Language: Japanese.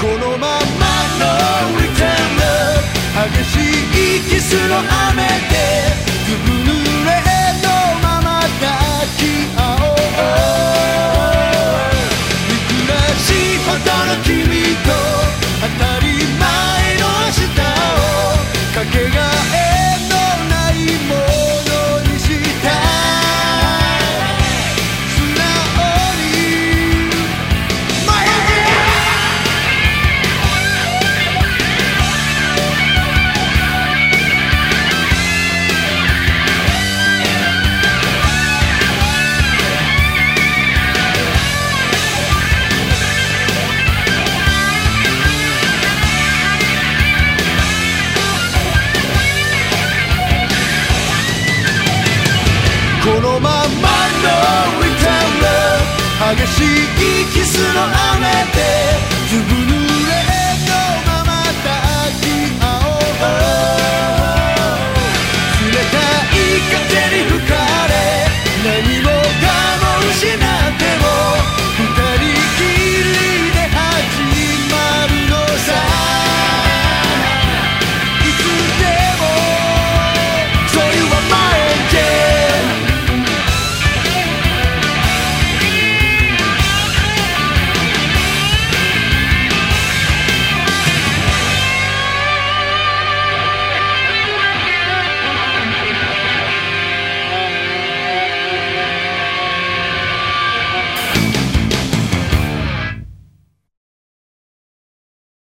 このままのリター激しいキスの雨でこのままのリタ激しいキスの雨で